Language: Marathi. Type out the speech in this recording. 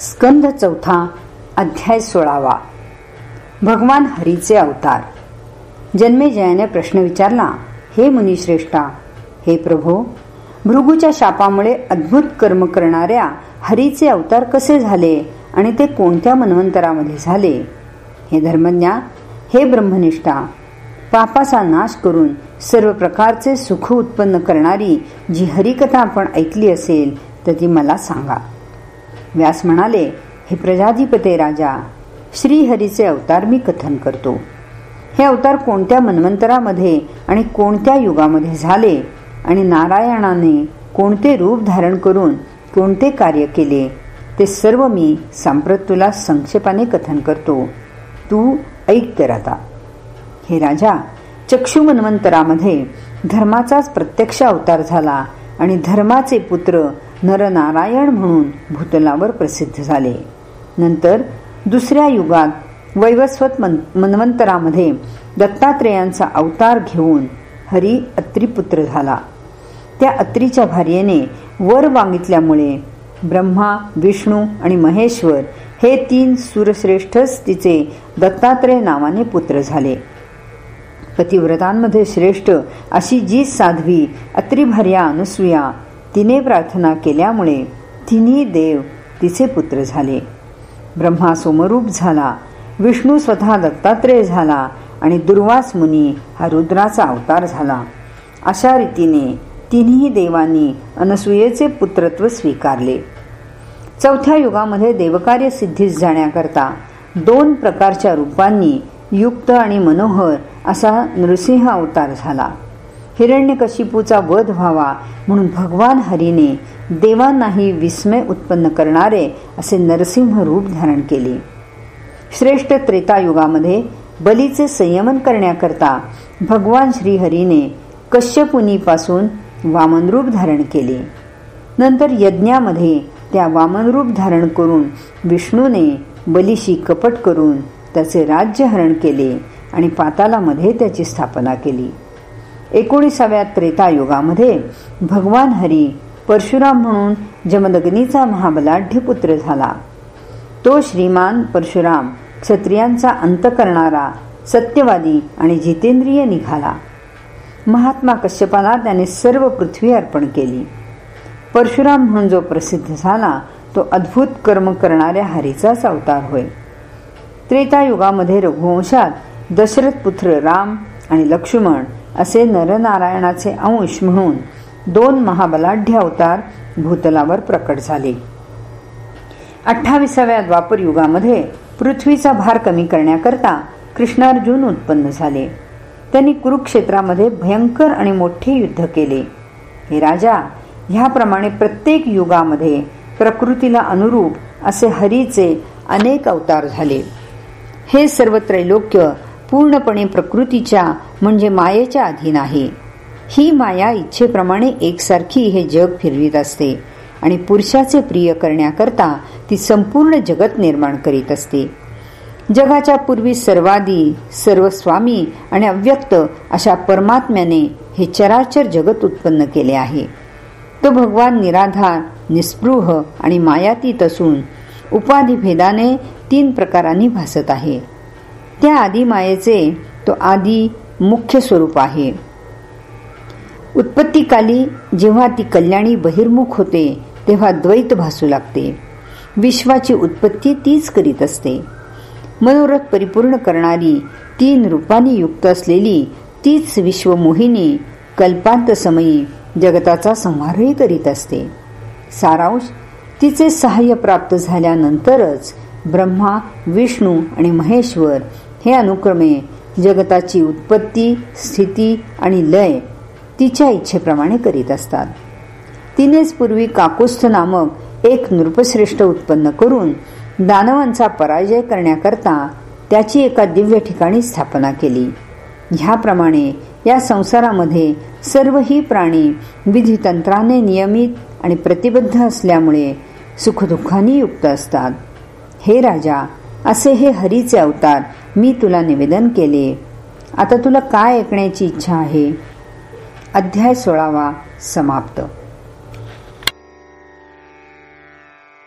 स्कंद चौथा अध्याय सोळावा. भगवान हरीचे अवतार. जन्मेजयाने प्रश्न विचारला हे मुनिश्रेष्ठा हे प्रभो भृगूच्या शापामुळे अद्भुत कर्म करणाऱ्या हरीचे अवतार कसे झाले आणि ते कोणत्या मन्वंतरामध्ये झाले? हे धर्मज्ञा हे ब्रह्मनिष्ठा पापाचा नाश करून सर्व प्रकारचे सुख उत्पन्न करणारी जी हरिकथा आपण ऐकली असेल तर ती मला सांगा. व्यास म्हणाले हे प्रजाधिपते राजा श्रीहरीचे अवतार मी कथन करतो. हे अवतार कोणत्या मन्वंतरामध्ये आणि कोणत्या युगामध्ये झाले आणि नारायणाने कोणते रूप धारण करून कोणते कार्य केले ते सर्व मी सांप्रत तुला संक्षेपाने कथन करतो. तू ऐक तर आता. हे राजा चक्षु मन्वंतरामध्ये धर्माचाच प्रत्यक्ष अवतार झाला आणि धर्माचे पुत्र नरनारायण म्हणून भूतलावर प्रसिद्ध झाले. नंतर दुसऱ्या युगात वैवस्वत मन्वंतरामध्ये दत्तात्रेयांचा अवतार घेऊन हरी अत्रिपुत्र झाला. त्या अत्रीच्या भार्येने वर मागितल्यामुळे ब्रह्मा विष्णू आणि महेश्वर हे तीन सुरश्रेष्ठच तिचे दत्तात्रेय नावाने पुत्र झाले. पतिव्रतांमध्ये श्रेष्ठ अशी जी साध्वी अत्रिभार्या अनुसूया तिने प्रार्थना केल्यामुळे तिन्ही देव तिचे पुत्र झाले. ब्रह्मा सोमरूप झाला विष्णू स्वतः दत्तात्रेय झाला आणि दुर्वास मुनी हा रुद्राचा अवतार झाला. अशा रीतीने तिन्ही देवांनी अनसुयेचे पुत्रत्व स्वीकारले. चौथ्या युगामध्ये देवकार्य सिद्धीस जाण्याकरता दोन प्रकारच्या रूपांनी युक्त आणि मनोहर असा नृसिंह अवतार झाला. हिरण्यकशिपूचा वध व्हावा म्हणून भगवान हरीने देवांनाही विस्मय उत्पन्न करणारे असे नरसिंह रूप धारण केले. श्रेष्ठ त्रेतायुगामध्ये बलीचे संयमन करण्याकरता भगवान श्रीहरीने कश्यपुनीपासून वामनरूप धारण केले. नंतर यज्ञामध्ये त्या वामनरूप धारण करून विष्णूने बलीशी कपट करून त्याचे राज्य हरण केले आणि पातालामध्ये त्याची स्थापना केली. एकोणीसाव्या त्रेतायुगामध्ये भगवान हरी परशुराम म्हणून जमदग्नीचा महाबलाढ्य पुत्र झाला. तो श्रीमान परशुराम क्षत्रियांचा अंत करणारा सत्यवादी आणि जितेंद्रिय निघाला. महात्मा कश्यपाला त्याने सर्व पृथ्वी अर्पण केली. परशुराम म्हणून जो प्रसिद्ध झाला तो अद्भुत कर्म करणाऱ्या हरीचाच अवतार होय. त्रेतायुगामध्ये रघुवंशात दशरथ पुत्र राम आणि लक्ष्मण असे नरनारायणाचे अंश म्हणून दोन महाबलाढ्य अवतार भूतलावर प्रकट झाले. अठ्ठावीसाव्या द्वापर युगामध्ये पृथ्वीचा भार कमी करण्याकरता कृष्णार्जुन उत्पन्न झाले. त्यांनी कुरुक्षेत्रामध्ये भयंकर आणि मोठे युद्ध केले. हे राजा ह्याप्रमाणे प्रत्येक युगामध्ये प्रकृतीला अनुरूप असे हरीचे अनेक अवतार झाले. हे सर्व त्रैलोक्य पूर्णपणे प्रकृतीच्या म्हणजे मायेच्या अधीन आहे. ही माया इच्छेप्रमाणे एकसारखी हे जग फिरवीत असते आणि पुरुषाचे प्रिय करण्याकरता ती संपूर्ण जगत निर्माण करीत असते. जगाच्या पूर्वी सर्वादी सर्व स्वामी आणि अव्यक्त अशा परमात्म्याने हे चराचर जगत उत्पन्न केले आहे. तो भगवान निराधार निस्पृह आणि मायातीत असून उपाधिभेदाने तीन प्रकारांनी भासत आहे. त्या आदी मायेचे तो आदी मुख्य स्वरूप आहे. उत्पत्तीकाली जेव्हा ती कल्याणी बहिर्मुख होते तेव्हा द्वैत भासू लागते. विश्वाची उत्पत्ती तीच करीत असते. मनोरथ परिपूर्ण करणारी तीन रूपाने युक्त असलेली तीच विश्वमोहिनी कल्पांत समयी जगताचा संहारही करीत असते. सारांश तिचे सहाय्य प्राप्त झाल्यानंतरच ब्रह्मा विष्णू आणि महेश्वर हे अनुक्रमे जगताची उत्पत्ती स्थिती आणि लय तिच्या इच्छेप्रमाणे करीत असतात. तिनेच पूर्वी काकुस्थ नामक एक नृपश्रेष्ठ उत्पन्न करून दानवांचा पराजय करण्याकरता त्याची एका दिव्य ठिकाणी स्थापना केली. ह्याप्रमाणे या संसारामध्ये सर्वही प्राणी विधितंत्राने नियमित आणि प्रतिबद्ध असल्यामुळे सुखदुःखाने युक्त असतात. हे राजा असे हे हरीचे अवतार मी तुला निवेदन केले. आता तुला काय ऐकण्याची इच्छा आहे? अध्याय सोळावा समाप्त.